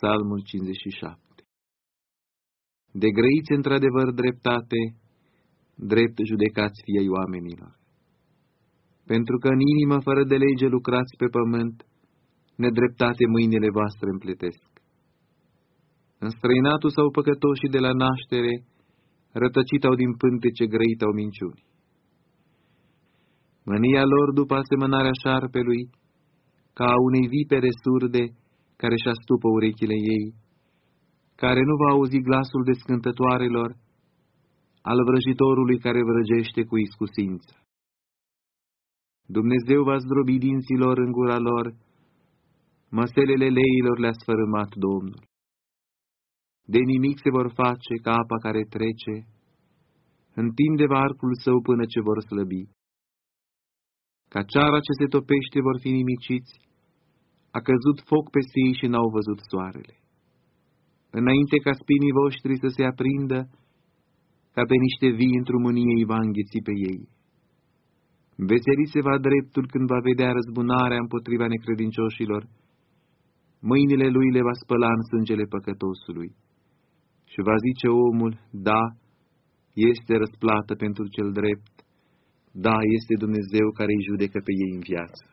Psalmul 57 De grăiți într-adevăr dreptate, drept judecați fiei oamenilor. Pentru că în inimă fără de lege lucrați pe pământ, nedreptate mâinile voastre împletesc. În străinatul sau păcătoșii de la naștere, rătăcit au din pântece grăit au minciuni. Mânia lor după asemănarea șarpelui, ca a unei vipere surde care și astupă urechile ei, care nu va auzi glasul descântătoarelor, al vrăjitorului care vrăgește cu iscusință. Dumnezeu va zdrobi dinților în gura lor, măselele leilor le-a sfărâmat Domnul. De nimic se vor face ca apa care trece, întinde arcul său până ce vor slăbi. Ca ceara ce se topește vor fi nimiciți, a căzut foc peste ei și n-au văzut soarele. Înainte ca spinii voștri să se aprindă, ca pe niște vii într-o mânie îi va înghiți pe ei. Veseli se va dreptul când va vedea răzbunarea împotriva necredincioșilor, mâinile lui le va spăla în sângele păcătosului. Și va zice omul, da, este răsplată pentru cel drept, da, este Dumnezeu care îi judecă pe ei în viață.